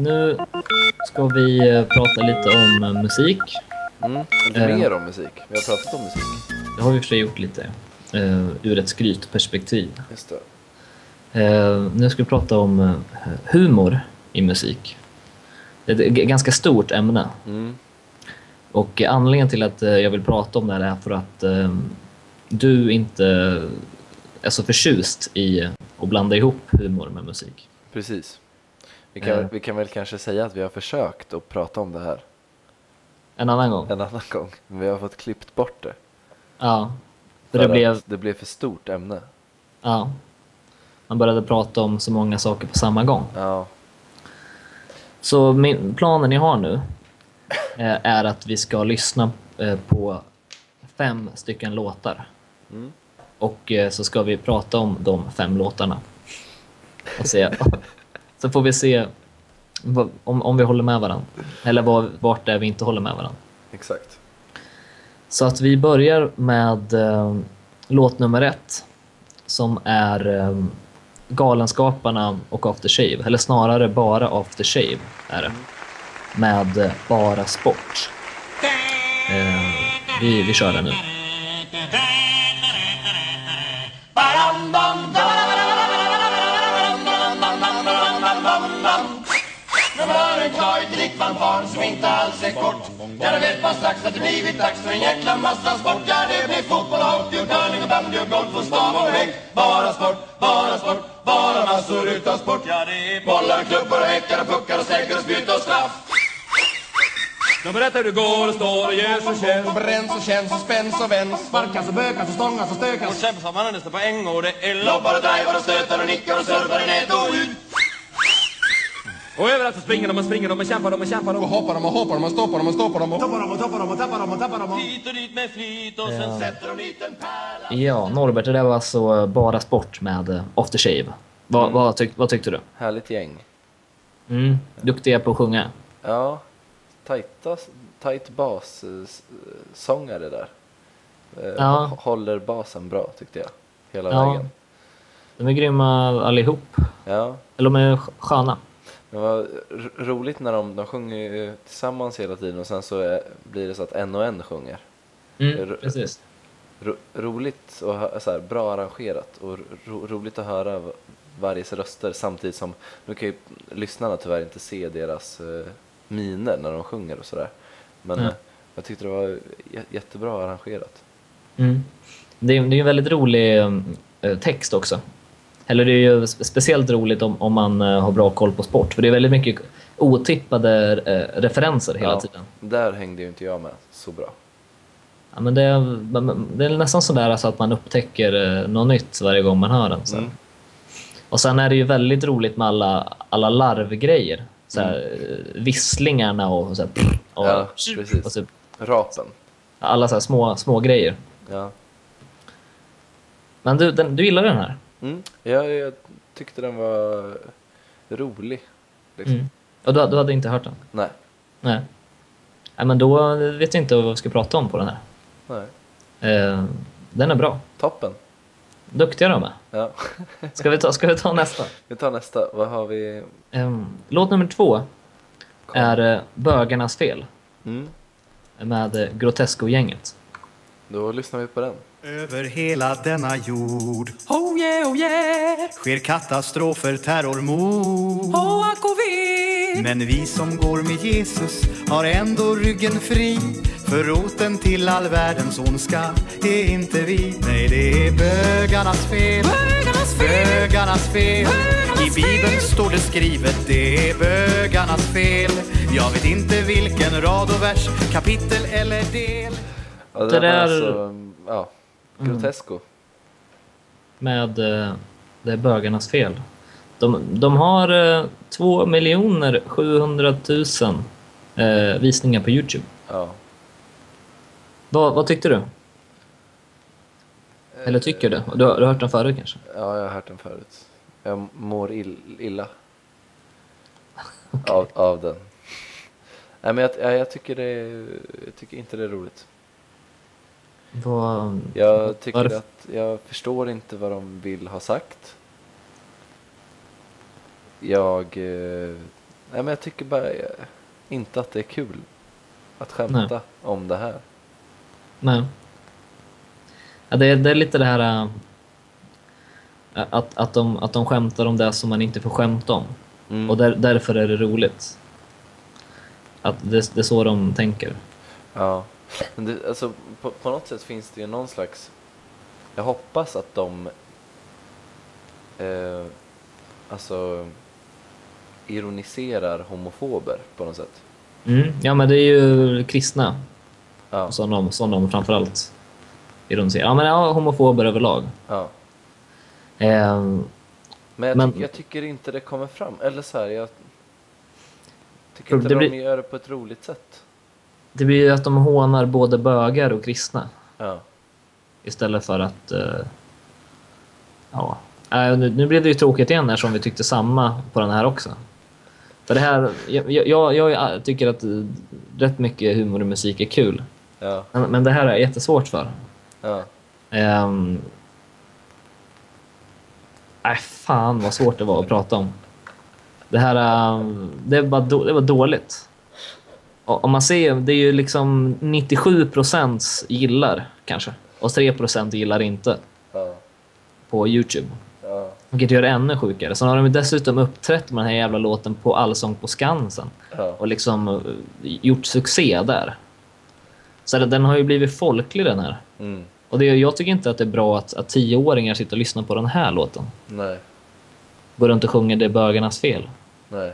nu ska vi eh, prata lite om eh, musik. Mm, lite Eh. mer om musik. Vi har pratat om musik. Det har vi för sig gjort lite ur ett skrytperspektiv. Just det. Nu ska vi prata om humor i musik. Det är ett ganska stort ämne. Mm. Och anledningen till att jag vill prata om det här är för att du inte är så förtjust i att blanda ihop humor med musik. Precis. Vi kan, Eh. vi kan väl kanske säga att vi har försökt att prata om det här En annan gång. en annan gång. Men vi har fått klippt bort det. Ja. För För det blev, det blev för stort ämne. ja. Man började prata om så många saker på samma gång. Ja. Så min, planen jag har nu eh, är att vi ska lyssna eh, på fem stycken låtar. Mm. Och så ska vi prata om de fem låtarna. Och se, så får vi se om, om vi håller med varandra. Eller var, vart det är vi inte håller med varandra. Exakt. Så att vi börjar med eh, låt nummer ett. Som är eh, Galenskaparna och After Shave. Eller snarare bara After Shave är det. Med eh, Bara Sport. Eh, vi, vi kör den nu. En klar till Dickman som inte alls är kort? Ja, det vet man strax att det blivit dags för en jäkla massa sport. Ja, det blir fotboll och hockey och curling och bandy och golf och stav och häck Bara sport, bara sport, bara massor utav sport. Ja, det är bollar, klubbor och häckar och puckar och sträckor och spjut och straff. De berättar hur det går och står och gör som känns Och bränns och känns och spänns och vänds. Sparkas och bökas och stångas och stökas. Och kämpas av nästan på en och det är Lobbar och driver och stötar och nickar och surfar i nät och ut Och överallt så springer de och springer de och kämpar de och kämpar de Och hoppar de och hoppar de och stoppar de och stoppar de och Toppar de och toppar de och tappar de och tappar de Hit och dit med flit och sen sätter de dit en pärla Ja, Norbert, det där var alltså Bara Sport med eh, After Shave. Va, vad, tyck, vad tyckte du? Härligt gäng. Mm, duktiga på att sjunga. Ja. Tajta, tajt bassångare där. Eh, Ja. h- Håller basen bra tyckte jag. Hela Ja. vägen. De är grymma allihop. Ja. Eller de är sk- sköna. Det var roligt när de, de sjunger ju tillsammans hela tiden och sen så är, blir det så att en och en sjunger. Mm, precis. Ro, roligt och så här, bra arrangerat och ro, roligt att höra varjes röster samtidigt som, nu kan ju lyssnarna tyvärr inte se deras eh, miner när de sjunger och sådär. Men eh, jag tyckte det var jättebra arrangerat. Mm. Det är, det är ju en väldigt rolig eh, text också. Eller det är ju spe- speciellt roligt om, om man eh, har bra koll på sport. För det är väldigt mycket otippade eh, referenser hela Ja, tiden. Där hängde ju inte jag med så bra. Ja, men det, är, det är nästan sådär så att man upptäcker eh, något nytt varje gång man hör den. Så. Mm. Och sen är det ju väldigt roligt med alla, alla larvgrejer. Så här, eh, Visslingarna och, så här, och, Mm. Ja, precis. och så, Rapen. alla så här små, små grejer. Ja. Men du, den, du gillar den här? Mm. Jag, jag tyckte den var rolig. Liksom. Mm. Och du, du hade inte hört den? Nej. Nej. Nej, men då vet jag inte vad vi ska prata om på den här. Nej. Eh, den är bra. Toppen. Duktiga de är. Ja. Ska vi ta, ska vi ta nästa? Vi tar nästa. Vad har vi? Eh, låt nummer två är eh, Bögarnas fel Mm. med eh, Grotesco-gänget. Då lyssnar vi på den. Över hela denna jord Oh yeah, oh yeah. Sker katastrofer, terrormord Oh, ack och ve Men vi som går med Jesus har ändå ryggen fri. För roten till all världens ondska är inte vi. Nej, det är bögarnas fel. Bögarnas fel. Bögarnas fel. I Bibeln står det skrivet Det är bögarnas fel. Jag vet inte vilken rad och vers Kapitel eller del. Ja, Det där- är alltså, ja, Grotesco. med eh, Det är bögarnas fel. De, de har eh, 2 700 000 eh, visningar på Youtube. Ja. Vad, vad tyckte du? Eller tycker du? Du har, du har hört den förut kanske? ja, jag har hört den förut. Jag mår ill, illa av, av den. Nej, men jag, jag, jag, tycker det, jag tycker inte det är roligt. Vad, Jag tycker varför? att jag förstår inte vad de vill ha sagt. Jag eh, Nej, men jag tycker bara eh, inte att det är kul att skämta om det här. Nej. Ja, det, är, det är lite det här äh, att, att, de, att de skämtar om det som man inte får skämta om. Mm. Och där, därför är det roligt. Att det, det är så de tänker. Ja, men det, alltså, på, på något sätt finns det ju någon slags... Jag hoppas att de eh, alltså ironiserar homofober på något sätt. Mm. Ja, men det är ju kristna Ja, som de, som de framförallt ironiserar. Ja, men ja, homofober överlag. ja. Ehm, Men, jag, Men- tycker- jag tycker inte det kommer fram. Eller så här, jag tycker inte det de blir- gör det på ett roligt sätt. Det blir ju att de hånar både bögar och kristna. Ja, Istället för att... eh, ja. Äh, nu, nu blev det ju tråkigt igen eftersom vi tyckte samma på den här också. För det här, jag, jag, jag tycker att eh, rätt mycket humor och musik är kul. ja, Men, men det här är jättesvårt för. ja. Um, nej, fan vad svårt det var att prata om. Det här ehm, det var, det var dåligt. Om man ser, det är ju liksom 97% gillar kanske. Och 3% gillar inte ja, på Youtube. ja, Vilket gör det ännu sjukare. Sen har de dessutom uppträtt med den här jävla låten på Allsång på Skansen. ja. Och liksom eh, gjort succé där. Så den har ju blivit folklig den här. Mm, Och det, jag tycker inte att det är bra att, att tioåringar sitter och lyssnar på den här låten. nej, Går runt och sjunger det är bögarnas fel. nej.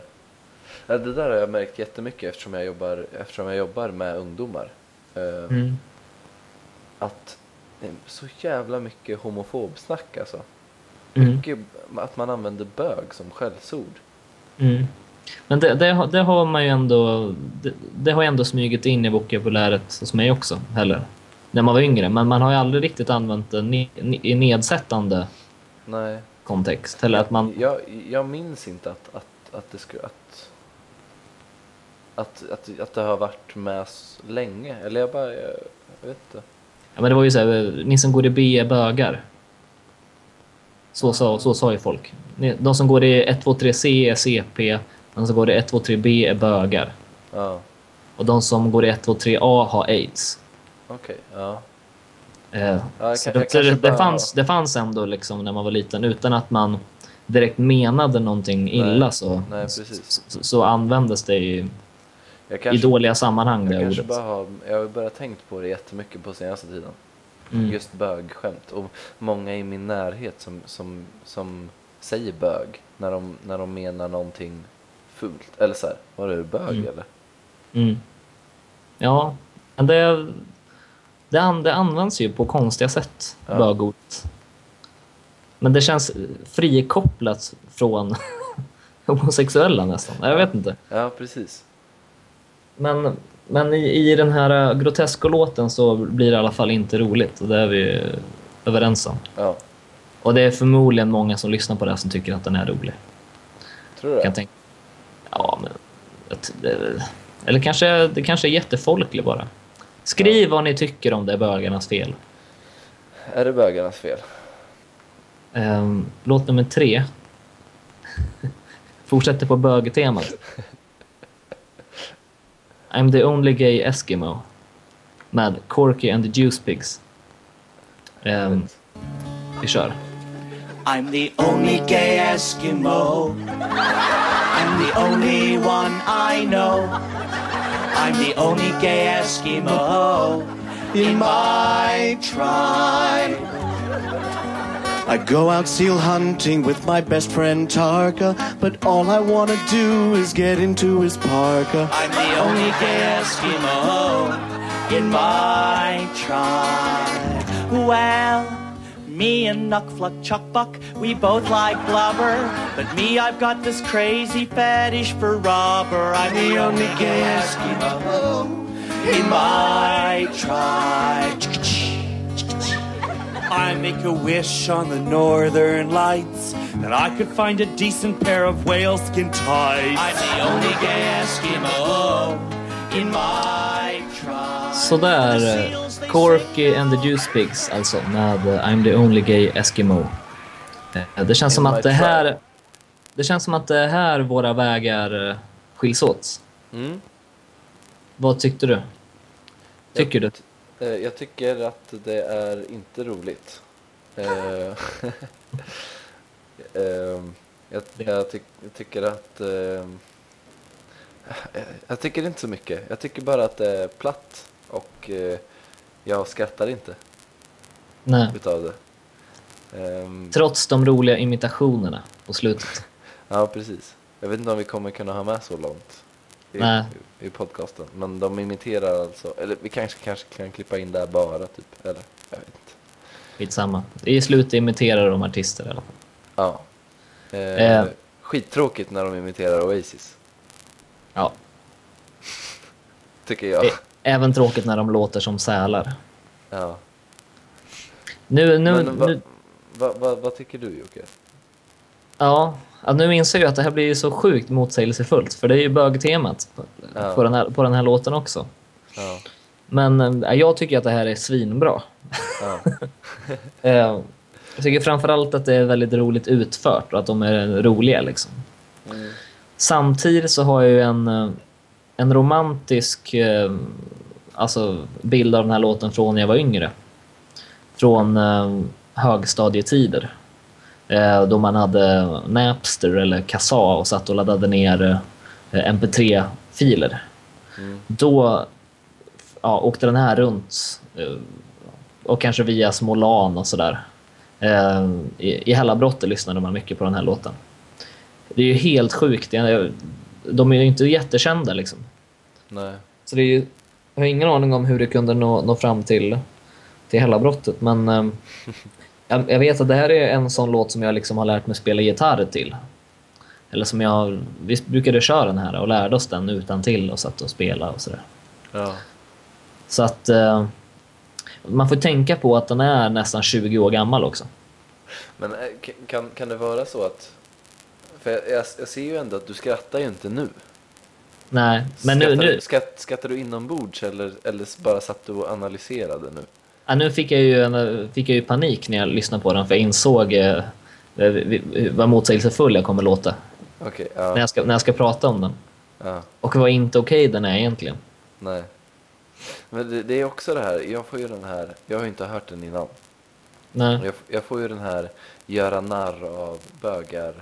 Det där har jag märkt jättemycket eftersom jag jobbar, eftersom jag jobbar med ungdomar. Eh, Mm. Att det är så jävla mycket homofobsnack alltså. Mm. Mycket att man använder bög som skällsord. Mm. Men det, det, har- det har man ju ändå... Det, det har ändå smugit in i vokabuläret hos mig också, heller. När man var yngre. Men man har ju aldrig riktigt använt det ne, ne, i nedsättande Nej. kontext. Eller att man... Jag, jag minns inte att, att, att det skulle... Att, att, att, att det har varit med länge. Eller jag bara... Jag, jag vet inte. Ja, men det var ju så här, ni som går i B är bögar. Så sa, så sa ju folk. De som går i 1, 2, 3 C är CP. De som går i 1, 2, 3 B är bögar. Ja, Och de som går i 1, 2, 3 A har aids. okej. ja. Eh, kan- det, det, bara- fanns, det fanns ändå liksom när man var liten, utan att man direkt menade någonting illa så, nej, så, så användes det i, Jag i kanske, dåliga sammanhang, jag det kanske ordet. bara har... Jag har börjat tänkt på det jättemycket på senaste tiden. Mm. Just bögskämt. Och många i min närhet som, som, som säger bög när de, när de menar någonting fult. Eller så här, var du bög Mm. eller? Mm. Ja, men det, det, an, det används ju på konstiga sätt, Ja. bögordet. Men det känns frikopplat från homosexuella nästan. Jag vet inte. Ja, precis. Men, men i, i den här äh, Grotesco-låten så blir det i alla fall inte roligt. Och det är vi överens om. Ja, Och det är förmodligen många som lyssnar på det här som tycker att den är rolig. tror du Kan det? jag tänka. Ja, men... Eller kanske, det kanske är jättefolklig bara. Skriv vad ni tycker om det är bögarnas fel. Är det bögarnas fel? Ehm, låt nummer tre. Fortsätter på bögtemat. I'm the only gay Eskimo. Med Corky and the Juice Pigs. Ehm, vi kör. I'm the only gay Eskimo. I'm the only one I know. I'm the only gay Eskimo in my tribe. I go out seal hunting with my best friend Tarka, but all I wanna do is get into his parka. I'm the only gay Eskimo in my tribe. Well, me and Nuckfluck Chuckbuck, we both like blubber. But me, I've got this crazy fetish for rubber. I'm the only gay Eskimo in my tribe. I make a wish on the northern lights that I could find a decent pair of whaleskin tights. I'm the only gay Eskimo in my tribe. Sådär. eh, Corky and the Juice Pigs alltså med eh, I'm the only gay Eskimo. Eh, Det känns som att det här... Det känns som att det är här våra vägar skiljs åt. Mm. Vad tyckte du? Tycker du? Eh, Jag tycker att det är inte roligt. Eh, ehm, jag, jag, tyck, jag tycker att... ehm, jag- jag tycker inte så mycket. Jag tycker bara att det är platt och eh, jag skrattar inte Nej. utav det. Ehm, Trots de roliga imitationerna på slutet. Ja, precis. Jag vet inte om vi kommer kunna ha med så långt i, Nej. i, podcasten. Men de imiterar alltså, eller vi kanske, kanske kan klippa in där bara typ, eller jag vet inte. Skitsamma. I slutet imiterar de artister i alla fall. Ja. Eh, Eh. Skittråkigt när de imiterar Oasis, Ja. tycker jag. Ä- Även tråkigt när de låter som sälar. Ja. Nu, nu, Men vad nu, va, va, vad tycker du Jocke? ja, ja, nu inser jag att det här blir så sjukt motsägelsefullt. För det är ju bögtemat på, Ja. på, den här, på den här låten också. Ja. Men eh, jag tycker att det här är svinbra. Ja. Eh, jag tycker framförallt att det är väldigt roligt utfört och att de är roliga. Liksom. Mm. Samtidigt så har jag ju en, eh, en romantisk alltså bild av den här låten från när jag var yngre. Från högstadietider. Eh, då man hade Napster eller Kazaa och satt och laddade ner eh, MP3-filer. Mm. Då ja, åkte den här runt eh, och kanske via små LAN och sådär. I, I Hällabrottet lyssnade man mycket på den här låten. Det är ju helt sjukt. De är ju inte jättekända liksom. Nej. Så det är ju, jag har ingen aning om hur det kunde nå, nå fram till, till Hällabrottet, men jag, jag vet att det här är en sån låt som jag liksom har lärt mig spela gitarr till. Eller som jag, vi brukade köra den här och lärde oss den utan till och satt och spelade och sådär. Ja. Så att eh, man får tänka på att den är nästan 20 år gammal också. Men eh, kan, kan det vara så att, för jag, jag, jag ser ju ändå att du skrattar ju inte nu. Nej, men nu, skrattar, nu, Du, skratt, skrattar du inombords eller, eller bara satt du och analyserade nu? Ja, nu fick, jag ju en, fick jag ju panik när jag lyssnade på den för jag insåg eh, eh, vad motsägelsefull jag kommer låta Okej, när, ja, jag ska, när jag ska prata om den. ja, Och vad inte okej den är egentligen. nej. Men det, det är också det här, jag får ju den här, jag har ju inte hört den innan. Nej, Jag, jag får ju den här göra narr av bögar.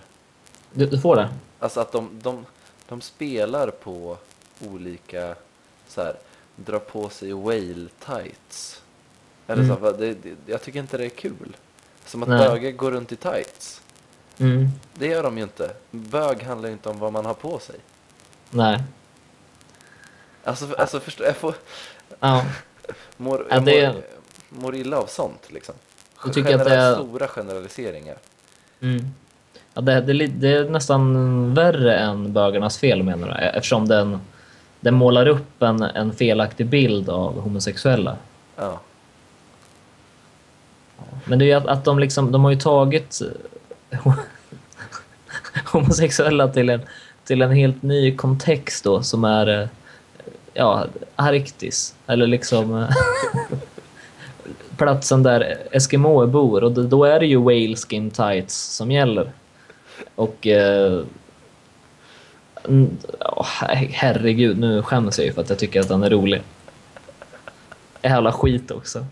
du, du får det. Alltså att de, de, de spelar på olika, så här, dra på sig whale tights. Eller Mm. så, det, det, jag tycker inte det är kul. Som att Nej. bögar går runt i tights. Mm. Det gör de ju inte. Bög handlar ju inte om vad man har på sig. Nej. Alltså, alltså förstå, jag får, Ja. mår, Ja, jag det- mår, mår illa av sånt liksom. Du tycker att det är- Stora generaliseringar. Mm. ja det, det, det är nästan värre än bögarnas fel menar du? Eftersom den, den målar upp en, en felaktig bild av homosexuella. Ja. Men det är ju att, att de liksom, de har ju tagit eh, homosexuella till en, till en helt ny kontext då som är eh, ja, Arktis. Eller liksom eh, platsen där Eskimoer bor och då- är det ju whale skin tights som gäller. Och eh, oh, herregud, nu skäms jag ju för att jag tycker att den är rolig. Jävla skit också.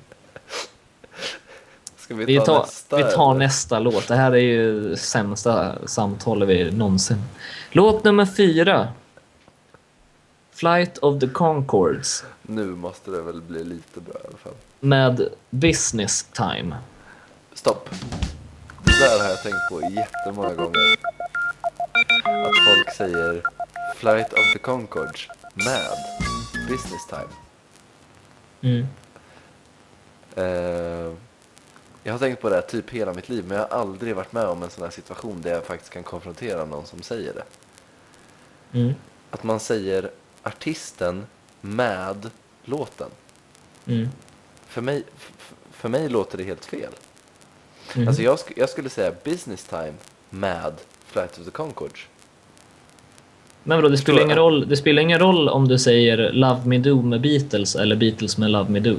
Ska vi ta, Vi tar, nästa? vi tar nästa låt. Det här är ju sämsta samtalet vi någonsin. Låt nummer fyra. Flight of the Concords Nu måste det väl bli lite bra i alla fall. med Business Time. Stopp. Det där har jag tänkt på jättemånga gånger. Att folk säger Flight of the Concords med business time. Mm. Eh, jag har tänkt på det här typ hela mitt liv men jag har aldrig varit med om en sån här situation där jag faktiskt kan konfrontera någon som säger det. Mm. Att man säger artisten med låten. Mm. För mig, för mig låter det helt fel. Mm. Alltså jag, sk- jag skulle säga business time med Flight of the Concords. Men vadå, det spelar, ingen roll, det spelar ingen roll om du säger Love Me Do med Beatles eller Beatles med Love Me Do.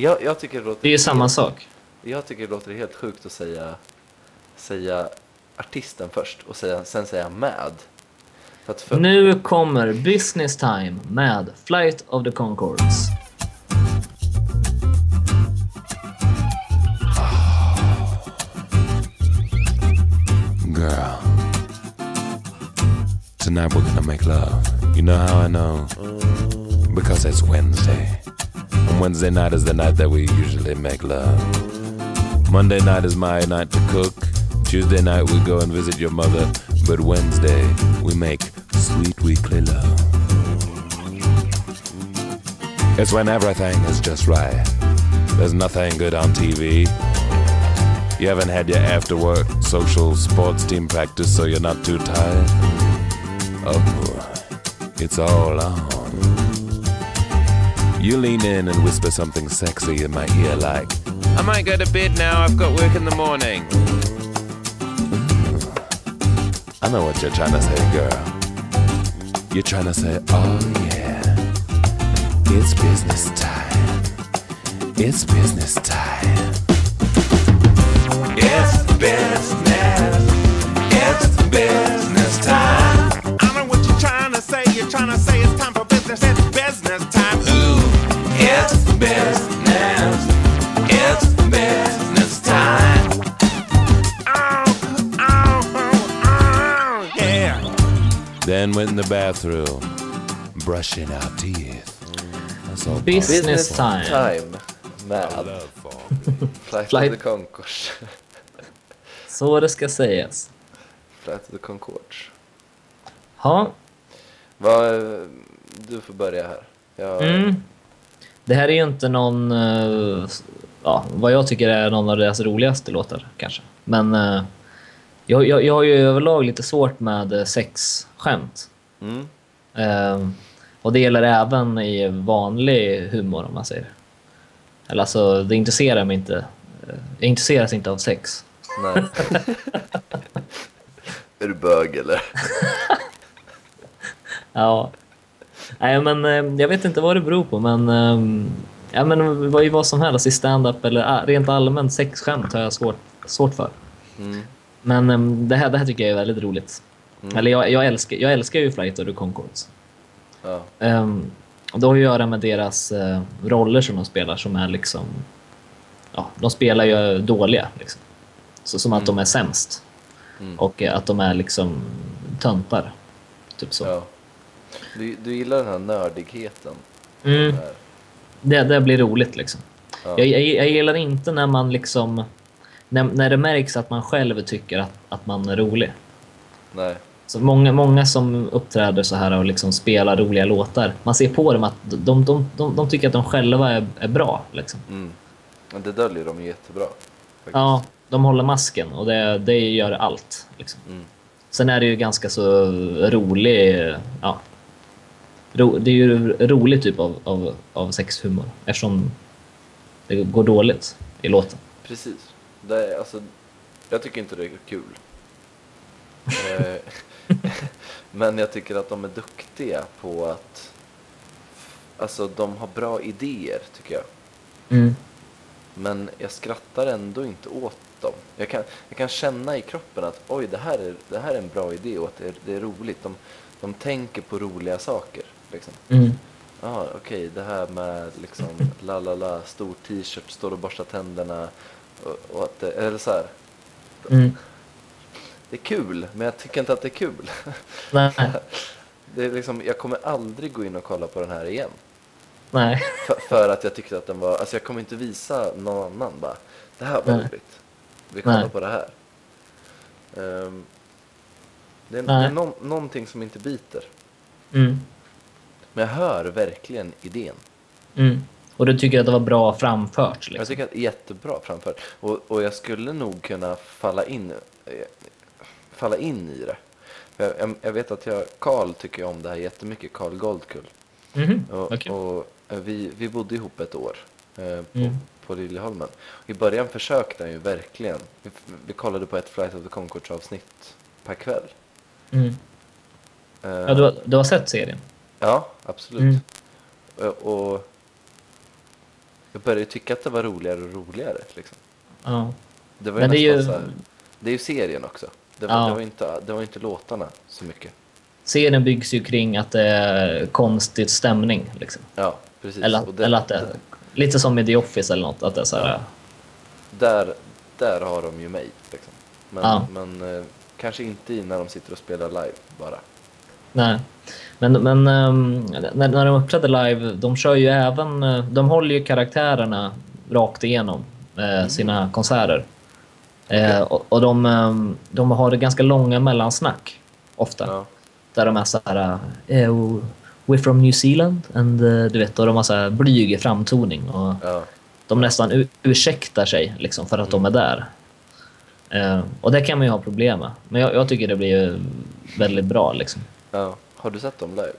Jag, jag, tycker det låter Det är ju samma helt, sak. jag tycker det låter helt sjukt att säga, säga artisten först och säga, sen säga med. För att för, Nu kommer Business Time med Flight of the Conchords. Girl. Tonight we're gonna make love. You know how I know? Because it's Wednesday. Wednesday night is the night that we usually make love. Monday night is my night to cook. Tuesday night we go and visit your mother. But Wednesday we make sweet weekly love. It's when everything is just right. There's nothing good on TV. You haven't had your after work social sports team practice, so you're not too tired. Oh, it's all on. You lean in and whisper something sexy in my ear, like, I might go to bed now, I've got work in the morning. Mm-hmm. I know what you're trying to say, girl. You're trying to say, oh yeah, it's business time. It's business time. It's business. It's business time. I know what you're trying to say. You're trying to say it's time for business. It's business time. Ooh, it's business. It's business time. Yeah. Then went in the bathroom, brushing our teeth. That's all Business time. time med Flight, Flight- of the Concourse. Så det ska sägas. Flight of the Concords. Ja, Vad, du får börja här. Jag, mm. Det här är ju inte någon, eh, ja, vad jag tycker är någon av deras roligaste låtar kanske. Men eh, jag, jag, jag har ju överlag lite svårt med eh, sexskämt. Mm. Eh, och det gäller även i vanlig humor om man säger. Eller alltså, det intresserar mig inte. Jag intresseras inte av sex. Nej. är du bög eller? Ja. Nej, men eh, jag vet inte vad det beror på, men... eh, Ja, men vad, vad som helst, i stand-up eller ah, rent allmänt sexskämt har jag svårt, svårt för. Mm. Men eh, det, här, det här tycker jag är väldigt roligt. Eller jag, jag, älskar, jag älskar ju Flight of the Conchords. Ja. Um, och det har ju att göra med deras eh, roller som de spelar som är liksom... Ja, de spelar ju dåliga. Liksom. Så, som att de är sämst. Mm. Och eh, att de är liksom töntar. Typ så. ja. Du, du gillar den här nördigheten. Mm. Här. Det, det blir roligt liksom. Ja. Jag, jag, jag gillar inte när man liksom... När, när det märks att man själv tycker att, att man är rolig. Nej. Så många, många som uppträder så här och liksom spelar roliga låtar, man ser på dem att de, de, de, de tycker att de själva är, är bra. Liksom. Mm. Men det döljer de ju jättebra. Faktiskt. Ja, de håller masken och det, det gör allt. Liksom. Mm. Sen är det ju ganska så rolig... Ja, ro, det är ju rolig typ av, av, av sexhumor eftersom det går dåligt i låten. Precis. Det är, alltså, jag tycker inte det är kul. Eh, Men jag tycker att de är duktiga på att... Alltså de har bra idéer tycker jag. Mm. Men jag skrattar ändå inte åt dem. Jag kan, jag kan känna i kroppen att oj, det här är, det här är en bra idé och att det är, det är roligt. De, de tänker på roliga saker. Liksom. Mm. Ja, okej, det här med liksom la la la, stor t-shirt, står och borstar tänderna. Och, och att det, eller så här. Mm. Det är kul, men jag tycker inte att det är kul. Nej. Det är liksom, jag kommer aldrig gå in och kolla på den här igen. Nej. För, för att jag tyckte att den var, alltså jag kommer inte visa någon annan bara, det här var Nej. roligt. Vi kollar Nej. på det här. Ehm, det är, det är någon, någonting som inte biter. Mm. Men jag hör verkligen idén. Mm. Och du tycker att det var bra framfört? Jag Liksom. tycker att det är jättebra framfört. Och, och jag skulle nog kunna falla in, eh, falla in i det. Jag, jag, jag vet att jag, Karl tycker om det här jättemycket, Karl Goldkull. Mhm. Och, Okej. och eh, vi, vi bodde ihop ett år eh, på, Mm. på Liljeholmen. I början försökte han ju verkligen. Vi, vi kollade på ett Flight of the Conchords avsnitt per kväll. Mm. Eh, Ja, du, har, du har sett serien? Ja, absolut. Mm. Och, och jag började tycka att det var roligare och roligare. Liksom. Ja. Det var ju Men det är ju- här, det är ju serien också. Det var, Ja. det, var inte, det var inte låtarna så mycket. serien byggs ju kring att det är konstig stämning. Liksom. Ja, precis. Eller, det- eller att det är, lite som i The Office eller något. Att det så här, där, där har de ju mig. Liksom. Men, Ja. men eh, kanske inte i när de sitter och spelar live bara. Nej. Men, men ehm, när, när de uppträder live, de kör ju även... eh, De håller ju karaktärerna rakt igenom eh, sina konserter. Eh, och och de, ehm, de har ganska långa mellansnack, ofta. Ja. Där de är så här... Oh, we're from New Zealand. And, du vet, och de har så här blyg framtoning. Och Ja. de nästan ursäktar sig liksom, för att de är där. Eh, och det kan man ju ha problem med. Men jag, jag tycker det blir väldigt bra. Liksom. Ja. Har du sett dem live?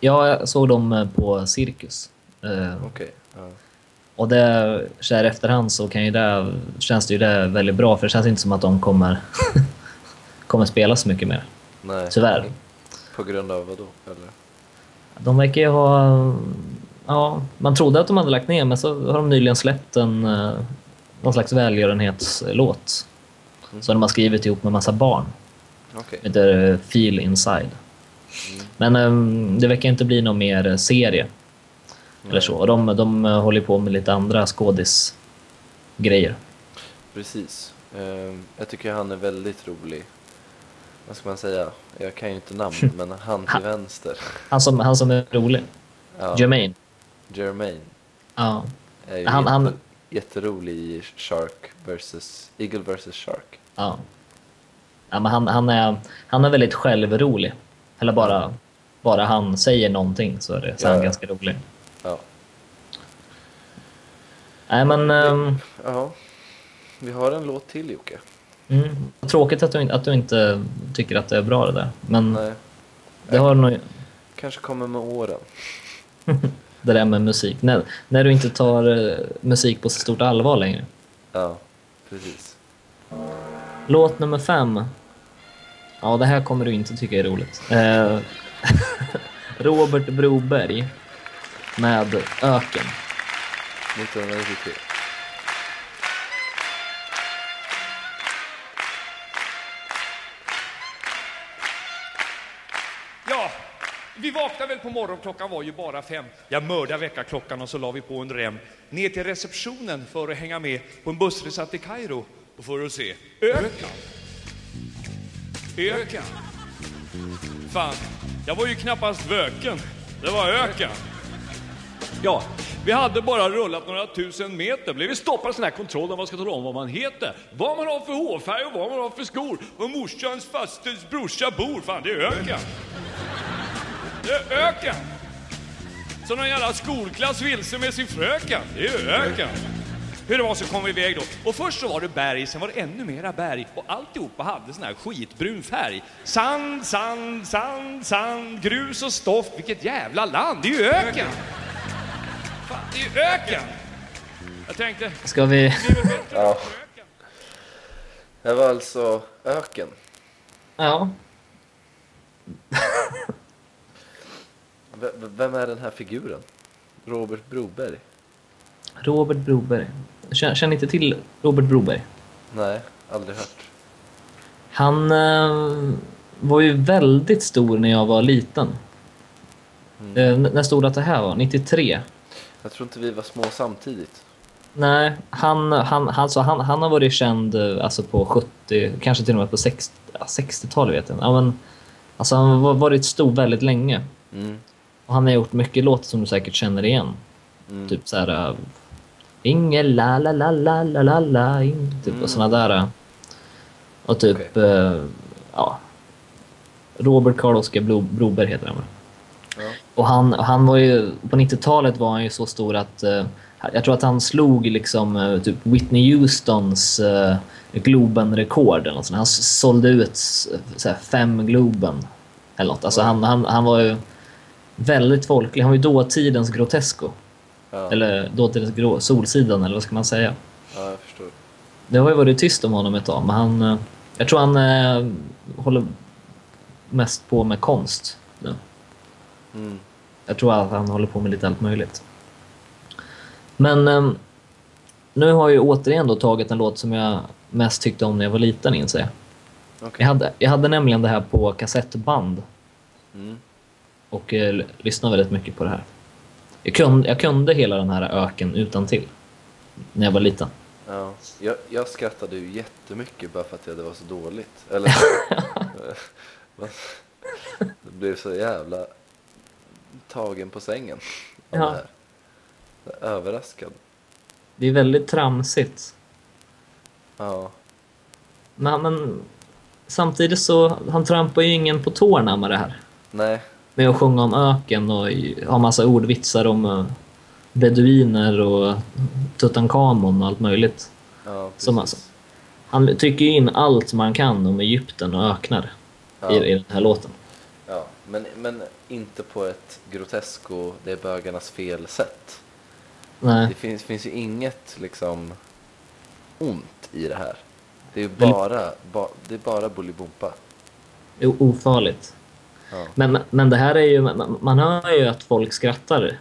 Ja, jag såg dem eh, på Cirkus. Eh, Okej. Ja. Och det, så här efterhand så kan ju det, känns det ju det väldigt bra för det känns inte som att de kommer, kommer spela så mycket mer. Nej. Tyvärr. På grund av vad då? Eller? De verkar ju ha... Ja, man trodde att de hade lagt ner men så har de nyligen släppt en eh, någon slags välgörenhetslåt. Som de har skrivit ihop med massa barn. Okej. heter Feel Inside. Men ehm, det verkar inte bli någon mer serie. Eller så. Och de, de eh, håller på med lite andra skådisgrejer. Precis. Ehm, jag tycker han är väldigt rolig. Vad ska man säga? Jag kan ju inte namn, men han till vänster. Han som, han som är rolig. Ja, Jermaine. Jermaine. Ja. Är ju Han- jätte, han- jätterolig i Shark versus Eagle versus Shark. ja. ja men han, han, är, han är väldigt självrolig. Eller bara, bara han säger någonting så är, det, så är han ganska rolig. Ja. Nej men... ehm, ja. Vi har en låt till Jocke. mm, tråkigt att du, att du inte tycker att det är bra det där. Men Nej, det har nog... kanske kommer med åren. Det där med musik. När, när du inte tar eh, musik på så stort allvar längre. Ja, precis. Låt nummer fem. Ja, det här kommer du inte tycka är roligt. Eh, Robert Broberg med Öken. 1993. Ja, vi vaknade väl på morgonen, klockan var ju bara fem. Jag mördade väckarklockan och så la vi på en rem ner till receptionen för att hänga med på en bussresa till Kairo och för att se öken. Öken. Fan, jag var ju knappast vöken. Det var öken. Ja, vi hade bara rullat några tusen meter. Blev vi stoppade sån här kontroll där man ska tala om vad man heter. Vad man har för hårfärg och vad man har för skor. Var morsans fasters brorsa bor. Fan, det är öken. Det är öken. Så någon jävla skolklass vilse med sin fröken. Det är öken. Hur det var så kom vi iväg då. Och först så var det berg, sen var det ännu mera berg. Och alltihopa hade sån här skitbrun färg. Sand, sand, sand, sand, grus och stoft. Vilket jävla land! Det är ju öken! Fan, det är ju öken! Jag tänkte, Ska vi... Ja. Det var alltså Öken. Ja. Vem är den här figuren? Robert Broberg? Robert Broberg. Känner, känner inte till Robert Broberg. Nej, aldrig hört. Han eh, var ju väldigt stor när jag var liten. Eh, n- när stod det att det här var? 93? Jag tror inte vi var små samtidigt. Nej, han, han, alltså han, han har varit känd eh, alltså på 70, kanske till och med på 60, ja, 60-talet vet jag ja, men, alltså Han har varit stor väldigt länge. Mm. Och han har gjort mycket låtar som du säkert känner igen. Mm. Typ så här... Uh, Inge la la la la la la la in, Typ och såna där. eh, Och typ... eh, ja. Robert Karl-Oskar Bro- Broberg heter han. Ja. Och han, han var ju... På 90-talet var han ju så stor att... eh, jag tror att han slog liksom eh, typ Whitney Houstons uh, Globen-rekord eller något sånt. Han sålde ut s- så här, fem Globen. Eller något. Alltså han, han, han var ju väldigt folklig. Han var ju dåtidens Grotesco. Ja, Eller dåtidens grå, Solsidan, eller vad ska man säga? ja, jag förstår. Det har ju varit tyst om honom ett tag, men han... eh, Jag tror han eh, håller mest på med konst nu. Mm. Jag tror att han håller på med lite allt möjligt. Men eh, nu har jag ju återigen då tagit en låt som jag mest tyckte om när jag var liten, inser jag. Okej. Jag hade, jag hade nämligen det här på kassettband Mm. och eh, l- lyssnar väldigt mycket på det här. Jag kunde, jag kunde hela den här öken utan till när jag var liten. Ja, jag, jag skrattade ju jättemycket bara för att det var så dåligt. Eller, det blev så jävla tagen på sängen av Ja. det här. Överraskad. Det är väldigt tramsigt. Ja, Men, men samtidigt så, han trampar ju ingen på tårna med det här. nej, Med att sjunga om öken och ha massa ordvitsar om uh, beduiner och Tutankhamon och allt möjligt. ja. Som alltså- Han trycker ju in allt man kan om Egypten och öknar Ja. i, i den här låten. Ja, men, men inte på ett grotesko, det är bögarnas fel sätt. Nej, Det finns, finns ju inget liksom ont i det här. Det är bara, ba, det är bara Bolibompa. det är ofarligt. Ja. Men, men det här är ju, man, hör ju att folk skrattar i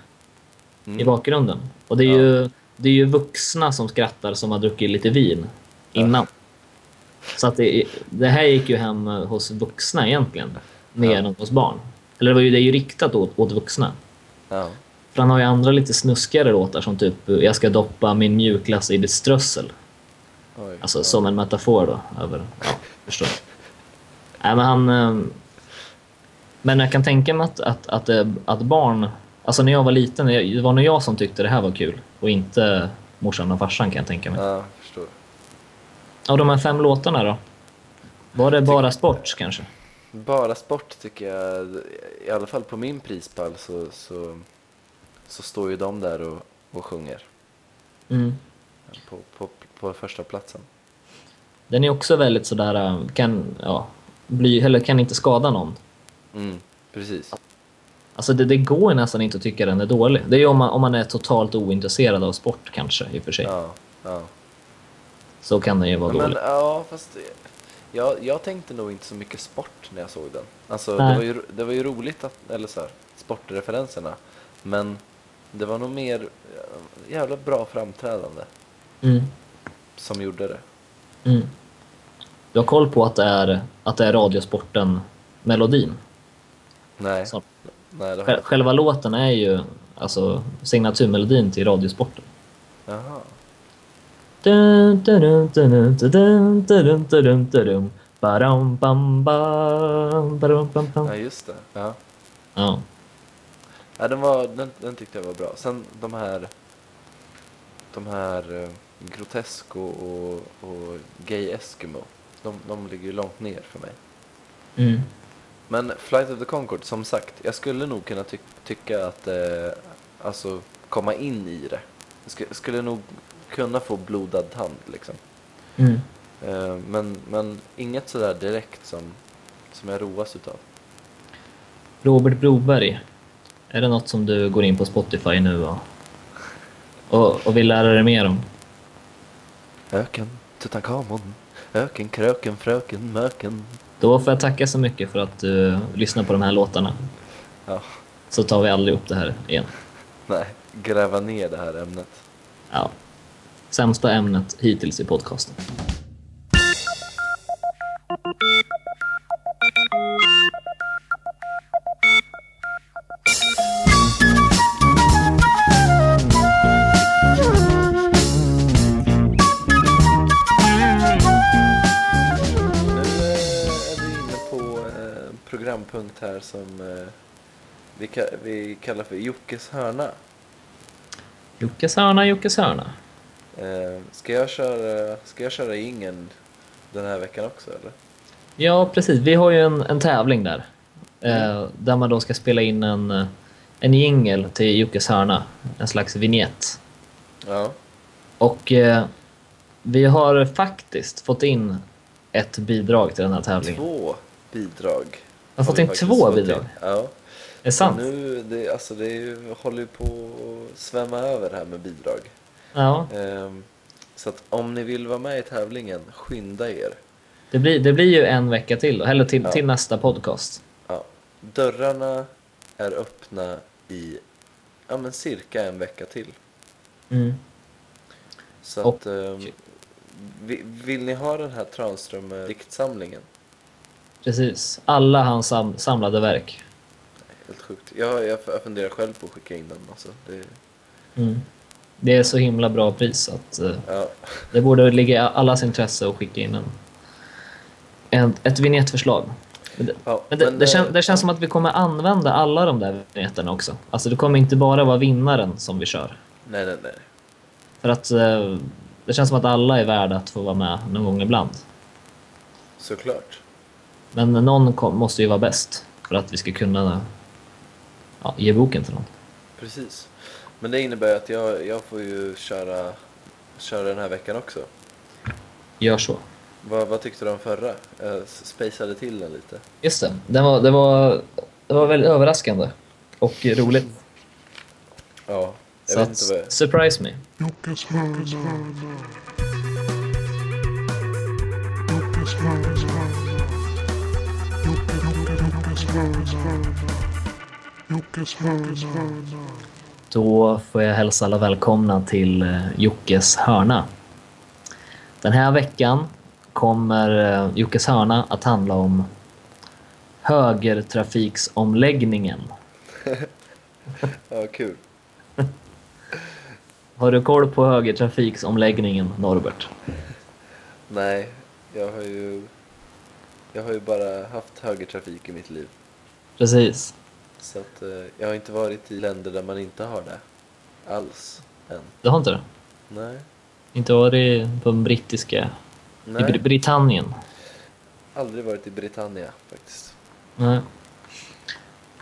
Mm. bakgrunden. Och det är, ju, det är ju vuxna som skrattar som har druckit lite vin innan. Så att det, det här gick ju hem hos vuxna egentligen, mer Ja. än hos barn. Eller det, var ju, det är ju riktat åt, åt vuxna. Ja, För han har ju andra lite snuskigare låtar som typ “Jag ska doppa min mjukglass i ditt strössel”. oj. Alltså som en metafor då, över... Ja, förstår. Nej, men han... Men jag kan tänka mig att, att, att, eh, att barn... Alltså när jag var liten, det var nog jag som tyckte det här var kul och inte morsan och farsan kan jag tänka mig. Ja, förstår. Och de här fem låtarna då? Var det bara sport kanske? Bara sport tycker jag, i alla fall på min prispall så, så, så står ju de där och, och sjunger Mm. på, på, på första platsen. Den är också väldigt sådär, eh, kan, ja, bli, eller kan inte skada någon. Mm, precis. Alltså det, det går nästan inte att tycka den är dålig. Det är ju om man, om man är totalt ointresserad av sport kanske, i och för sig. Ja, ja. Så kan den ju vara Men dålig. ja, fast jag, jag tänkte nog inte så mycket sport när jag såg den. Alltså det var, ju, det var ju roligt att, eller så här, sportreferenserna. Men det var nog mer eh, jävla bra framträdande Mm. som gjorde det. Mm. Du har koll på att det är, att det är Radiosporten-melodin? Nej. Så, Nej själva, själva låten är ju alltså signaturmelodin till Radiosporten. Jaha. Ja, just det. Ja. Ja. ja den, var, den, den tyckte jag var bra. Sen de här... De här Grotesco och, och Gay Eskimo. De, de ligger ju långt ner för mig. Mm. Men Flight of the Conchord, som sagt, jag skulle nog kunna ty tycka att eh, alltså komma in i det. Jag skulle, skulle nog kunna få blodad tand liksom. Mm. Eh, men, men inget sådär direkt som, som jag roas utav. Robert Broberg. Är det något som du går in på Spotify nu och, och, och vill lära dig mer om? Öken, Tutankhamon, öken, kröken, fröken, möken. Då får jag tacka så mycket för att du lyssnar på de här låtarna. Ja, Så tar vi aldrig upp det här igen. nej, gräva ner det här ämnet. Ja. Sämsta ämnet hittills i podcasten. Programpunkt här som eh, vi, ka- vi kallar för Jockes hörna. Jockes hörna, Jockes hörna. Eh, ska, jag köra, ska jag köra ingen den här veckan också eller? Ja, precis. Vi har ju en, en tävling där. Eh, där man då ska spela in en, eh, en jingel till Jockes hörna. En slags vignett. Ja. Och eh, vi har faktiskt fått in ett bidrag till den här tävlingen. Två bidrag. Har fått in två bidrag. Ja. Är det sant? Nu, det, alltså det är ju- håller ju på att svämma över här med bidrag. Ja. Ehm, så att om ni vill vara med i tävlingen, skynda er. Det blir, det blir ju en vecka till, eller till, Ja. till nästa podcast. Ja. Dörrarna är öppna i ja, men cirka en vecka till. Mm. Så Och- att, ehm, vi- vill ni ha den här Tranström-diktsamlingen? Precis. Alla hans sam, samlade verk. Helt sjukt. Jag, jag, jag funderar själv på att skicka in den. Alltså. Det, Mm. Det är så himla bra pris att eh, ja. det borde ligga i allas intresse att skicka in en, en, ett vignettförslag. Men det, Ja, men det, men, det, eh, kän, det känns som att vi kommer använda alla de där vignetterna också. Alltså det kommer inte bara vara vinnaren som vi kör. Nej, nej, nej. För att eh, det känns som att alla är värda att få vara med någon gång ibland. Såklart. Men någon kom, måste ju vara bäst för att vi ska kunna ja, ge boken till någon. Precis. Men det innebär att jag, jag får ju köra, köra den här veckan också. Gör så. Vad, vad tyckte du om förra? Jag spacade till den lite. Just det. Det var, det var, det var väldigt överraskande och roligt. Ja, jag Så vet att, inte vad surprise me. Jockes hörna. Jockes hörna. Då får jag hälsa alla välkomna till eh, Jockes hörna. Den här veckan kommer eh, Jockes hörna att handla om högertrafiksomläggningen. Ja, kul. Har du koll på högertrafiksomläggningen, Norbert? Nej, jag har ju... Jag har ju bara haft högertrafik i mitt liv. Precis. Så att eh, jag har inte varit i länder där man inte har det. Alls. Än. Du har inte det? Nej. Inte varit på den brittiska... I Br- Nej. Britannien? Aldrig varit i Britannia faktiskt. Nej.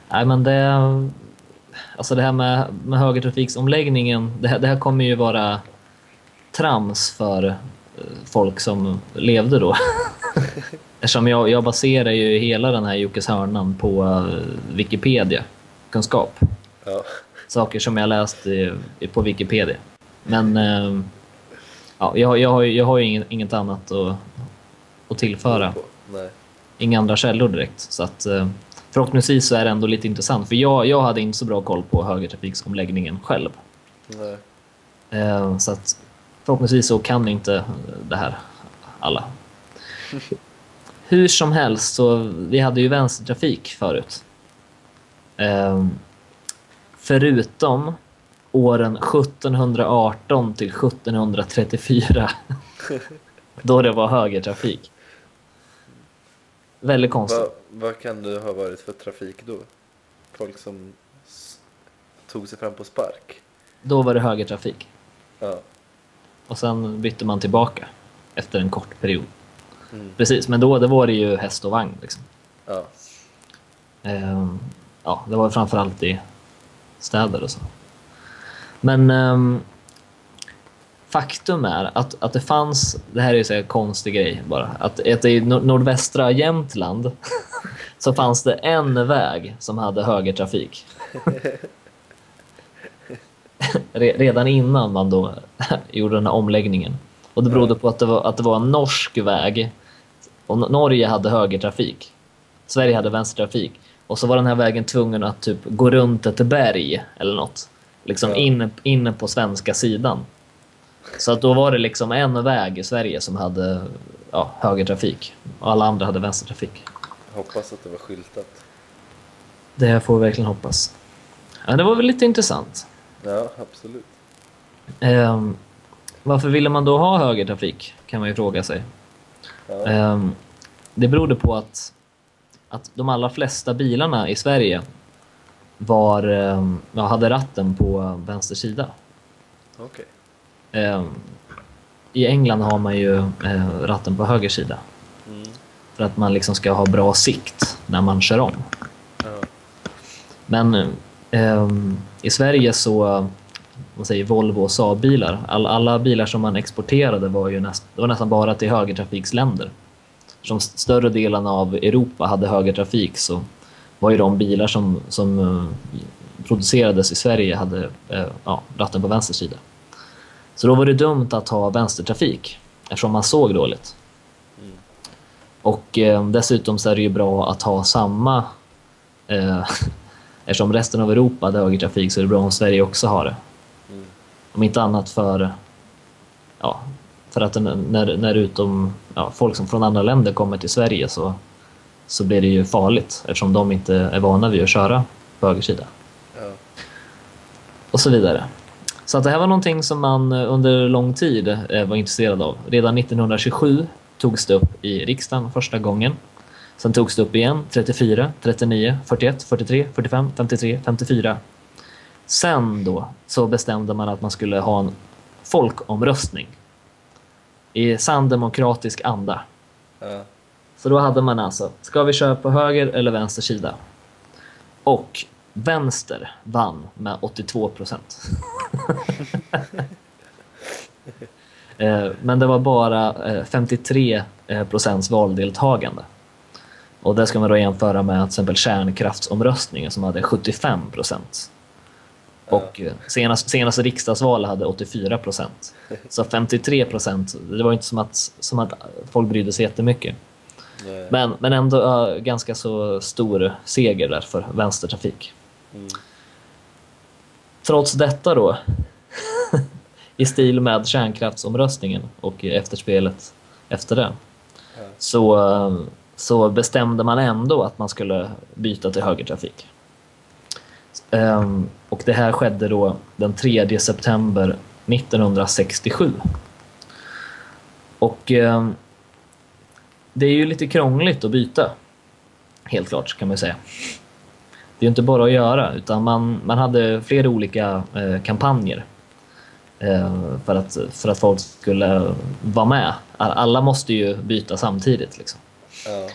Nej, men det... Alltså det här med, med högertrafiksomläggningen, det här, det här kommer ju vara trams för eh, folk som levde då. Eftersom jag, jag baserar ju hela den här Jockes hörnan på eh, Wikipedia-kunskap. Ja. Saker som jag läst på Wikipedia. Men eh, ja, jag, jag, har, jag har ju inget, annat att, att tillföra Nej. inga andra källor direkt. Så att, eh, förhoppningsvis så är det ändå lite intressant. För jag, jag hade inte så bra koll på högertrafiksomläggningen själv. Nej. Så att förhoppningsvis så kan inte det här alla. Hur som helst, så vi hade ju vänstertrafik förut. Eh, förutom åren 1718 till 1734. då det var högertrafik. Väldigt konstigt. Vad, vad kan det ha varit för trafik då? Folk som tog sig fram på spark? Då var det högertrafik. Ja. Och sen bytte man tillbaka efter en kort period. Mm. Precis, men då det var det ju häst och vagn. Liksom. Ja. Ehm, ja, det var framförallt i städer och så. Men ehm, faktum är att, att det fanns, det här är ju så här konstig grej bara, att, att i nor- nordvästra Jämtland så fanns det en väg som hade högertrafik. Re- Redan innan man då gjorde den här omläggningen. Och det berodde på att det var, att det var en norsk väg och Norge hade högertrafik. Sverige hade vänstertrafik. Och så var den här vägen tvungen att typ gå runt ett berg eller något. Liksom Ja. inne, inne på svenska sidan. Så att då var det liksom en väg i Sverige som hade ja, högertrafik och alla andra hade vänstertrafik. Hoppas att det var skyltat. Det får vi verkligen hoppas. Ja, det var väl lite intressant. Ja, absolut. Ehm, varför ville man då ha högertrafik? Kan man ju fråga sig. Ja. Ehm, det berodde på att, att de allra flesta bilarna i Sverige var, ehm, ja, hade ratten på vänster sida. Okej. Ehm, I England har man ju eh, ratten på höger sida. Mm. För att man liksom ska ha bra sikt när man kör om. Ja. Men i Sverige så, man säger Volvo och Saab-bilar, all, alla bilar som man exporterade var ju näst, var nästan bara till högertrafiksländer. Som st- större delen av Europa hade högertrafik så var ju de bilar som, som eh, producerades i Sverige hade eh, ja, ratten på vänster sida. Så då var det dumt att ha vänstertrafik eftersom man såg dåligt. Och eh, dessutom så är det ju bra att ha samma eh, Eftersom resten av Europa hade högertrafik så är det bra om Sverige också har det. Om inte annat för, ja, för att när, när utom, ja, folk som från andra länder kommer till Sverige så, så blir det ju farligt eftersom de inte är vana vid att köra på höger sida. Ja. Och så vidare. Så att det här var någonting som man under lång tid eh, var intresserad av. Redan 1927 togs det upp i riksdagen första gången. Sen togs det upp igen 34, 39, 41, 43, 45, 53, 54. Sen då så bestämde man att man skulle ha en folkomröstning i sann demokratisk anda. Ja. Så då hade man alltså, ska vi köra på höger eller vänster sida? Och vänster vann med 82 procent. Eh, Men det var bara eh, 53 eh, procents valdeltagande. Och det ska man då jämföra med till exempel kärnkraftsomröstningen som hade 75 procent. Och eh, senast, senaste riksdagsvalet hade 84 procent. Så 53 procent, det var inte som att, som att folk brydde sig jättemycket. Nej. Men, men ändå eh, ganska så stor seger där för vänstertrafik. Trots detta då, i stil med kärnkraftsomröstningen och efterspelet efter det, så, eh, så bestämde man ändå att man skulle byta till högertrafik. Ehm, och det här skedde då den 3 september 1967. Och ehm, det är ju lite krångligt att byta. Helt klart kan man säga. Det är inte bara att göra utan man, man hade flera olika eh, kampanjer eh, för, att, för att folk skulle vara med. Alla måste ju byta samtidigt. Liksom. Ja.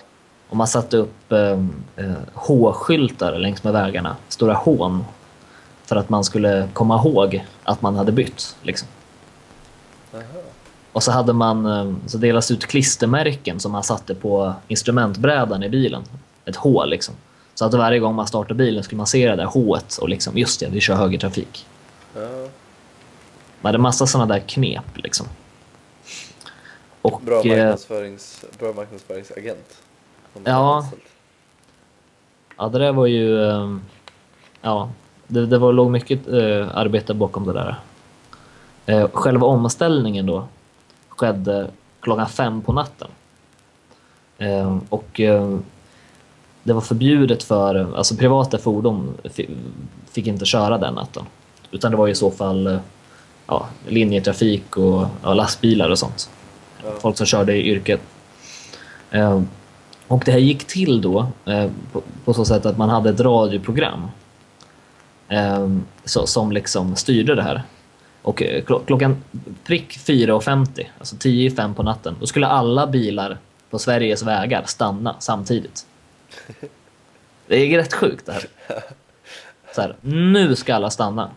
Och man satte upp eh, eh, H-skyltar längs med vägarna, stora H för att man skulle komma ihåg att man hade bytt. Liksom. Och så hade man eh, så delas ut klistermärken som man satte på instrumentbrädan i bilen. Ett H liksom. Så att varje gång man startar bilen skulle man se det där H och liksom, just det, vi kör högertrafik. Ja. Man hade massa sådana där knep liksom. Och, Bra, eh, marknadsförings, bra marknadsföringsagent. Ja. Ja, det där var ju... eh, Ja, det, det var, låg mycket eh, arbete bakom det där. Eh, själva omställningen då skedde klockan fem på natten. Eh, och eh, det var förbjudet för... Alltså privata fordon fi- fick inte köra den natten. Utan det var i så fall eh, ja, linjetrafik och ja, lastbilar och sånt. Folk som körde i yrket. Och det här gick till då eh, på, på så sätt att man hade ett radioprogram eh, så, som liksom styrde det här. Och eh, klo- klockan prick 4.50, alltså 10 i fem på natten, då skulle alla bilar på Sveriges vägar stanna samtidigt. Det är rätt sjukt det här. Så här, nu ska alla stanna.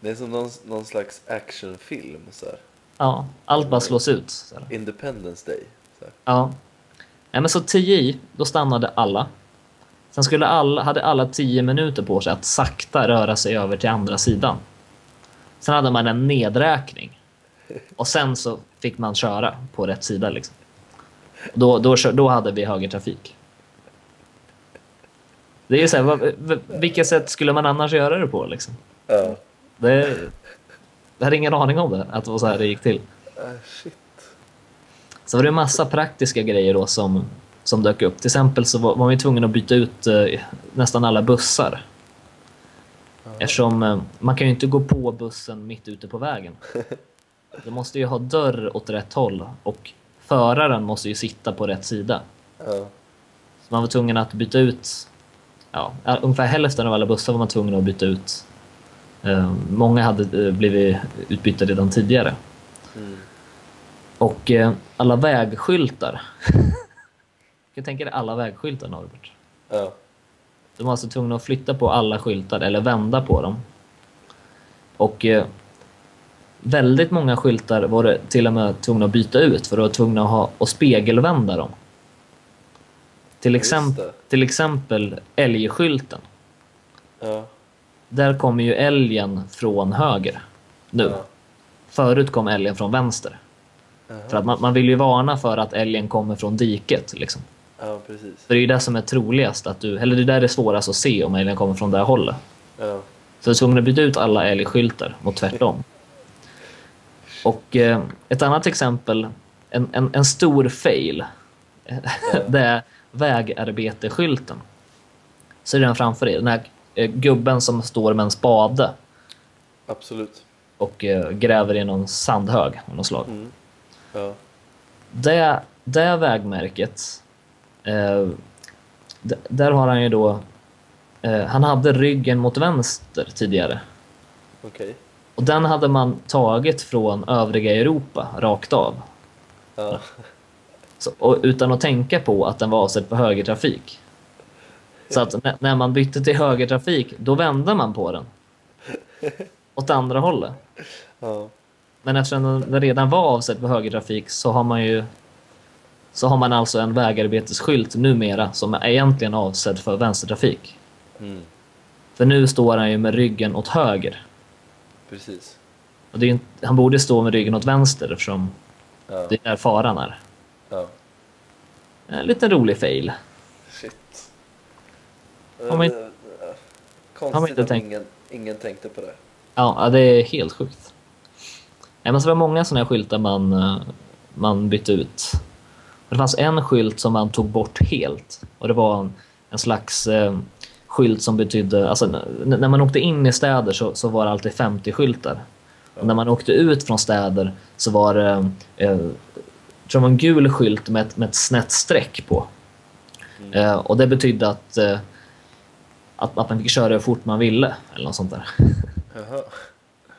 Det är som någon, någon slags actionfilm. Så här. Ja, allt bara slås ut. Så här. Independence Day. Så. Ja. Ja men så 10 i, då stannade alla. Sen skulle alla, hade alla 10 minuter på sig att sakta röra sig över till andra sidan. Sen hade man en nedräkning. Och sen så fick man köra på rätt sida. Liksom. Då, då, då hade vi högertrafik. Det är ju så här, vad, v- vilka sätt skulle man annars göra det på? Liksom? Ja. Det, jag hade ingen aning om det, att det var så här det gick till. Ah, shit. Så var det en massa praktiska grejer då som, som dök upp. Till exempel så var, var vi tvungna att byta ut eh, nästan alla bussar. Eftersom eh, man kan ju inte gå på bussen mitt ute på vägen. Det måste ju ha dörr åt rätt håll och föraren måste ju sitta på rätt sida. Så man var tvungen att byta ut, ja, ungefär hälften av alla bussar var man tvungen att byta ut. Eh, många hade eh, blivit utbytta redan tidigare. Och eh, alla vägskyltar. Jag tänker dig alla vägskyltar Norbert. Ja. De var alltså tvungna att flytta på alla skyltar eller vända på dem. Och eh, väldigt många skyltar var det till och med tvungna att byta ut för att var tvungna att ha och spegelvända dem. Till, det. till exempel älgskylten. Ja. Där kommer ju älgen från höger nu. Ja. Förut kom älgen från vänster. För att man, man vill ju varna för att älgen kommer från diket. Liksom. ja, precis. För det är ju det som är troligast att du, eller det är där är svårast att se om älgen kommer från det hållet. Ja. Så du är tvungen att byta ut alla älgskyltar och tvärtom. Och eh, ett annat exempel, en, en, en stor fail, det är vägarbeteskylten. Så är den framför er, den här eh, gubben som står med en spade Absolut. och eh, gräver i någon sandhög av något slag. Ja. Det, det vägmärket, eh, där har han ju då... Eh, han hade ryggen mot vänster tidigare. Okej. Och den hade man tagit från övriga Europa rakt av. Ja. Så, och utan att tänka på att den var avsedd för högertrafik. Så att när, när man bytte till högertrafik, då vände man på den. Åt andra hållet. Ja. Men eftersom den- redan var avsedd för högertrafik så har man ju så har man alltså en vägarbetesskylt numera som är egentligen avsedd för vänstertrafik. Mm. För nu står han ju med ryggen åt höger. Precis. Och det är han borde stå med ryggen åt vänster eftersom Ja. det är där faran är. Ja. En liten rolig fail. Shit. Har man Eh, inte- eh, har man Konstigt inte att tänkt- ingen, ingen tänkte på det. Ja, det är helt sjukt. Men så det var många sådana här skyltar man, eh, man bytte ut. Och det fanns en skylt som man tog bort helt. Och det var en, en slags eh, skylt som betydde... Alltså, när man åkte in i städer så, så var det alltid 50-skyltar. Och när man åkte ut från städer så var det eh, jag tror det var en gul skylt med ett, med ett snett streck på. Eh, och det betydde att, eh, att, att man fick köra hur fort man ville. Eller något sånt där.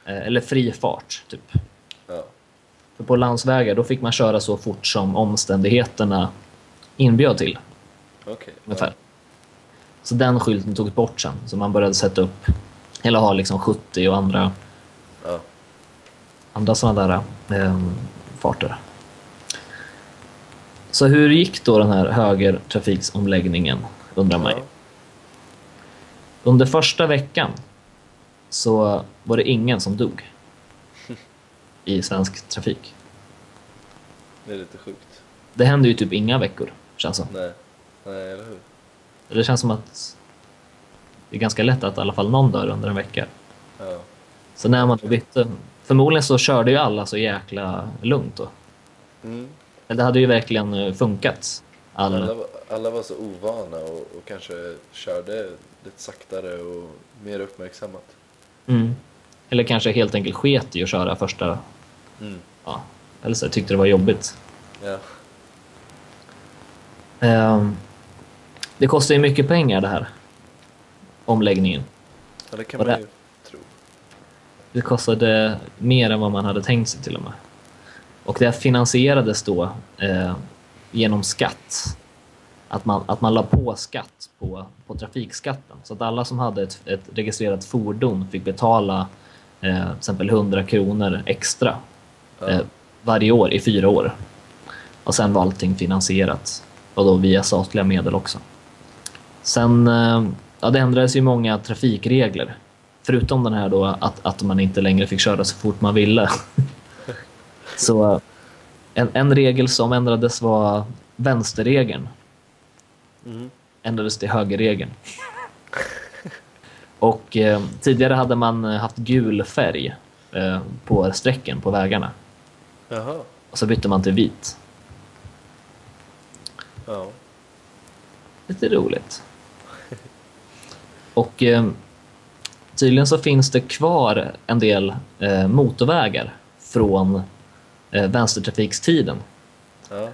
Eh, Eller fri fart, typ. För på landsvägar då fick man köra så fort som omständigheterna inbjöd till. Okej. Ungefär. Så den skylten togs bort sen. Så man började sätta upp, eller ha liksom 70 och andra, Ja. andra sådana där eh, farter. Så hur gick då den här högertrafiksomläggningen, undrar man. Ja. Under första veckan så var det ingen som dog i svensk trafik. Det är lite sjukt. Det händer ju typ inga veckor, känns som. Nej. Nej, eller hur? Det känns som att det är ganska lätt att i alla fall någon dör under en vecka. Ja. Så när man bytte, förmodligen så körde ju alla så jäkla lugnt då. Mm. Men det hade ju verkligen eh, funkat. All, Alla, var- alla var så ovana och, och kanske körde lite saktare och mer uppmärksammat. mm. Eller kanske helt enkelt sket i att köra första... Mm. Ja, eller så tyckte det var jobbigt. Ja. Ehm, det kostar ju mycket pengar det här. Omläggningen. ja, det kan Och man det- ju tro. Det kostade mer än vad man hade tänkt sig till och med. Och det finansierades då eh, genom skatt. Att man, att man la på skatt på, på trafikskatten. Så att alla som hade ett, ett registrerat fordon fick betala eh, till exempel 100 kronor extra eh, varje år i fyra år. Och sen var allting finansierat. Och då via statliga medel också. Sen eh, ja, det ändrades ju många trafikregler. Förutom den här då att, att man inte längre fick köra så fort man ville. så eh, en, en regel som ändrades var vänsterregeln. Ändrades till högerregeln. Och eh, tidigare hade man haft gul färg eh, på strecken på vägarna. Jaha. Och så bytte man till vit. Ja. Lite roligt. Och eh, tydligen så finns det kvar en del eh, motorvägar från eh, vänstertrafikstiden. Ja.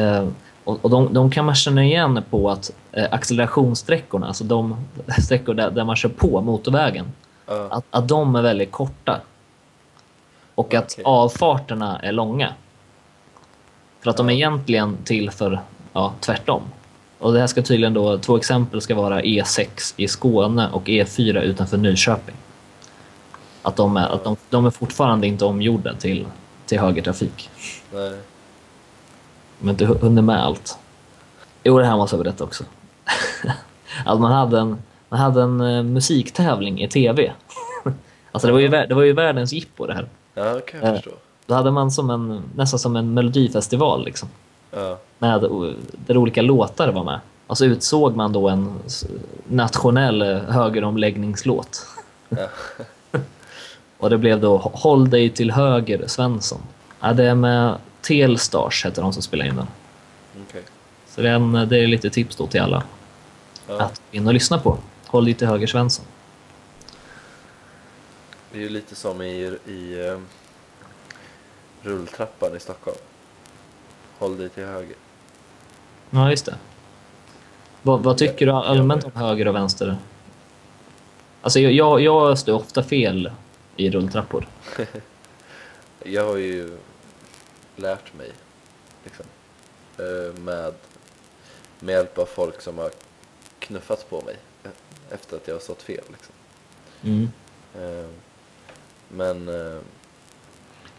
Eh, och och de, de kan man känna igen på att eh, accelerationssträckorna, alltså de sträckor där, där man kör på motorvägen, Ja. att, att de är väldigt korta. Och att Okej. avfarterna är långa. För att de är egentligen till för ja, tvärtom. Och det här ska tydligen då, två exempel ska vara E6 i Skåne och E4 utanför Nyköping. Att de är, att de, de är fortfarande inte omgjorda till, till högertrafik. Nej. Inte hu- hunnit med allt. Jo, det här måste jag berätta också. att man hade en, man hade en eh, musiktävling i TV. alltså det var, ju, det var ju världens jippo det här. Ja, kan jag Eh. förstå. Då hade man som en, nästan som en melodifestival liksom. Ja. Med, där olika låtar var med. Och så utsåg man då en nationell högeromläggningslåt. Ja. Och det blev då Håll dig till höger Svensson. Ja, det är med Telstars heter de som spelar in den. Okej. Så den, det är lite tips då till alla Ja. att in och lyssna på. Håll dig till höger Svensson. Det är ju lite som i, i eh, rulltrappan i Stockholm. Håll dig till höger. Ja, just det. Vad, vad tycker du allmänt om höger och vänster? Alltså jag, jag, står ofta fel i rulltrappor. Jag har ju lärt mig liksom, eh, med, med hjälp av folk som har knuffat på mig eh, efter att jag har stått fel. Liksom. Mm. Men eh,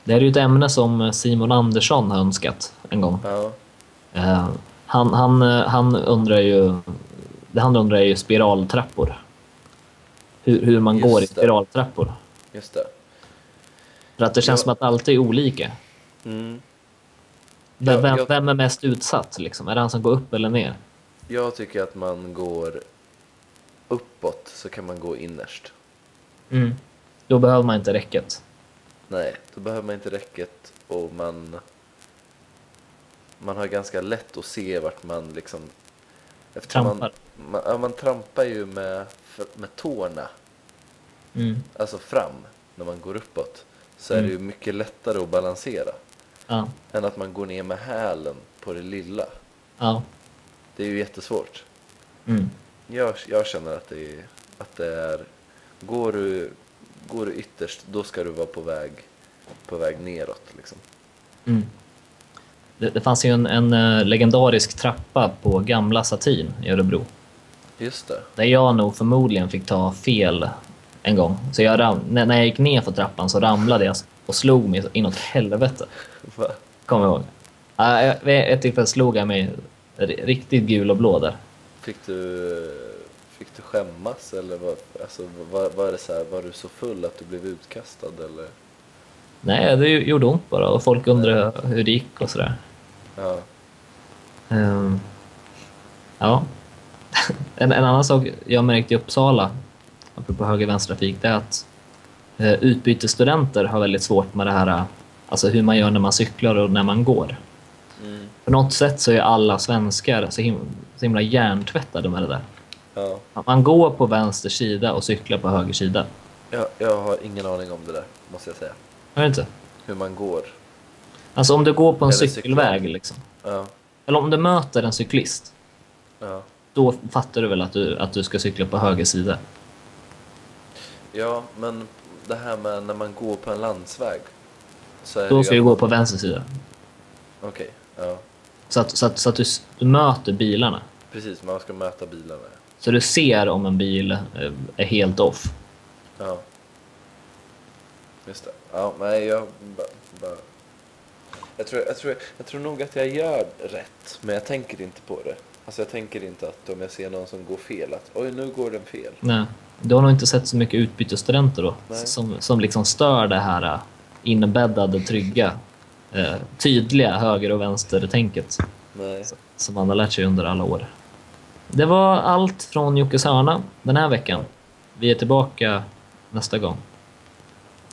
Det här är ju ett ämne som Simon Andersson har önskat en gång. ja, Eh, han, han, eh, han undrar ju... Det han undrar är ju spiraltrappor. Hur, hur man Just går i det. spiraltrappor. just det. För att det känns Ja. som att allt är olika. Mm. Vem, vem, jag- vem är mest utsatt? Liksom? Är det han som går upp eller ner? Jag tycker att man går uppåt så kan man gå innerst. Mm. Då behöver man inte räcket. Nej, då behöver man inte räcket och man man har ganska lätt att se vart man liksom Trampar. Man, man, ja, man trampar ju med, med tårna, Mm. alltså fram, när man går uppåt. Så är det ju mycket lättare att balansera Ja. än att man går ner med hälen på det lilla. Ja. Det är ju jättesvårt. Mm. Jag, jag känner att det, är, att det är... Går du, går du ytterst, då ska du vara på väg, på väg neråt. Liksom. Mm. Det, det fanns ju en, en eh, legendarisk trappa på gamla Satin i Örebro. Just det. Där jag nog förmodligen fick ta fel en gång. Så jag ram, när, när jag gick ner för trappan så ramlade jag och slog mig inåt helvete. Va? Kommer jag ihåg. Vid ett tillfälle slog jag mig ri- riktigt gul och blå där. Fick du, fick du skämmas eller var, alltså, var, var, det så här, var du så full att du blev utkastad? Eller? Nej, det gjorde ont bara och folk undrade hur det gick och sådär. Ja, Ehm, ja. en, en annan sak jag märkt i Uppsala, apropå höger-vänstertrafik, det är att uh, utbytesstudenter har väldigt svårt med det här, alltså hur man gör när man cyklar och när man går. mm, På något sätt så är alla svenskar så himla, så himla hjärntvättade med det där. Ja. Man går på vänster sida och cyklar på höger sida. Jag, jag har ingen aning om det där, måste jag säga. Har du inte? Hur man går. Alltså om du går på en Eller cyklar. cykelväg, liksom. Ja, eller om du möter en cyklist, ja. då fattar du väl att du, att du ska cykla på höger sida? ja, men det här med när man går på en landsväg. Då ska du gå på vänster sida. Okej, ja. Så att, så att, så att du, du möter bilarna. Precis, man ska möta bilarna. Så du ser om en bil eh, är helt off. Ja. Just det. Ja, nej, jag bara... Jag, tror, jag, tror, jag tror nog att jag gör rätt, men jag tänker inte på det. Alltså jag tänker inte att om jag ser någon som går fel, att oj, nu går den fel. Nej. Du har nog inte sett så mycket utbytesstudenter då, Nej. som, som liksom stör det här eh, inbäddade, trygga, eh, tydliga höger och vänster-tänket som man har lärt sig under alla år. Det var allt från Jockes hörna den här veckan. Vi är tillbaka nästa gång.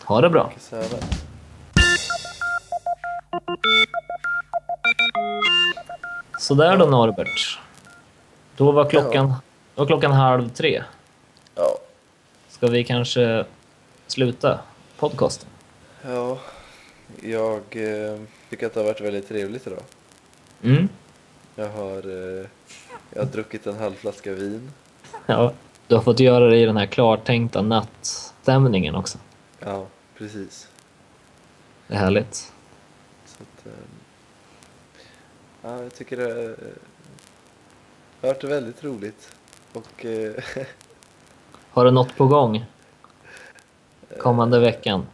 Ha det bra! Sådär då Norbert. Då var klockan, då var klockan halv tre. Ja. Ska vi kanske sluta podcasten? ja, jag eh, tycker att det har varit väldigt trevligt idag. Mm. Jag har, eh, jag har druckit en halv flaska vin. Ja. Du har fått göra det i den här klartänkta nattstämningen också. Ja, precis. Det är härligt. Så att, eh, ja, jag tycker det eh, har varit väldigt roligt. Och eh, Har du något på gång? Kommande veckan?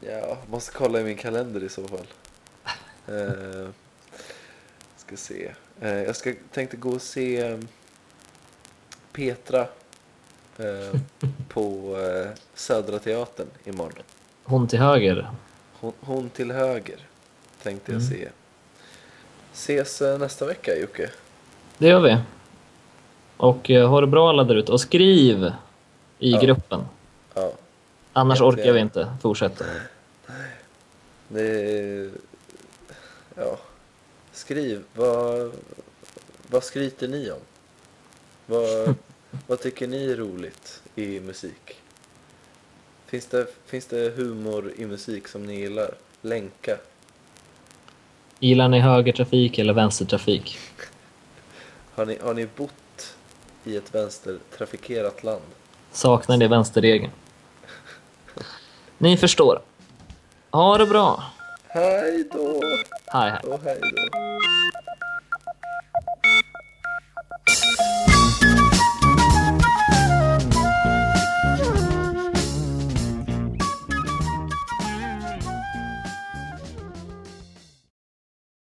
ja, måste kolla i min kalender i så fall. Ska se. Eh, jag ska, tänkte gå och se eh, Petra eh, på eh, Södra Teatern imorgon. Hon till höger? Hon, hon till höger tänkte jag Mm. se. Ses nästa vecka Jocke. Det gör vi. Och ha det bra alla där ute. Och skriv i Ja. gruppen. Ja, Annars Jättegärna. orkar vi inte fortsätta. det Ja. Skriv. Vad, vad skryter ni om? Vad, vad tycker ni är roligt i musik? Finns det, finns det humor i musik som ni gillar? Länka? Gillar ni högertrafik eller vänstertrafik? Har ni, har ni bott i ett vänstertrafikerat land? Saknar ni vänsterregeln? Ni förstår. Ha det bra. はいどうはいはい。はいどう